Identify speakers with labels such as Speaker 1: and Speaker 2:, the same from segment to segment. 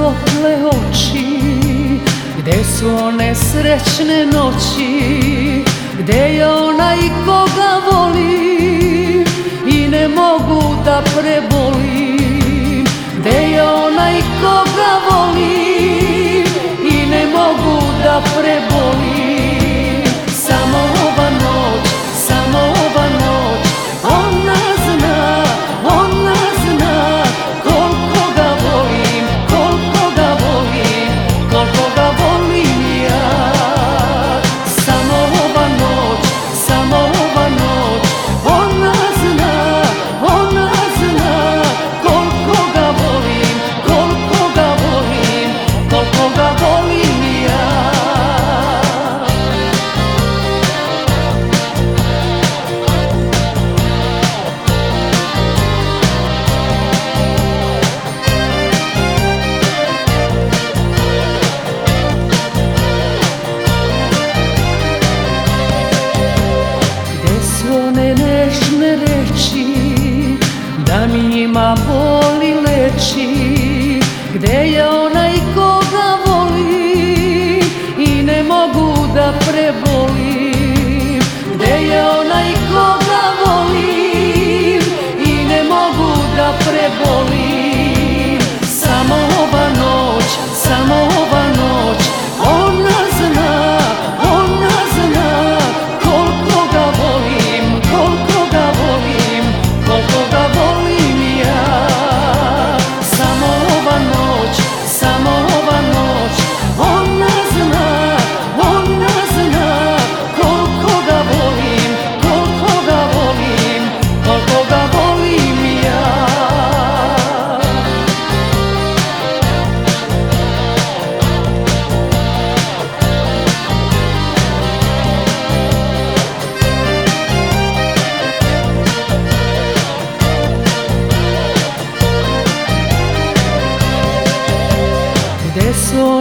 Speaker 1: tople oči Gde su one srećne noći Gde je onaj koga volim I ne mogu da prebolim očima boli leči Gde je ona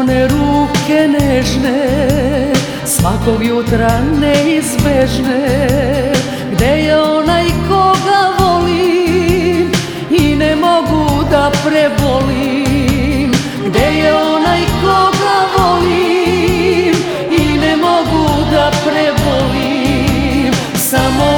Speaker 1: one ruke nežne Svakog jutra neizbežne. Gde je onaj koga volim I ne mogu da prebolim? Gde je onaj koga volim I ne mogu da prebolim? Samo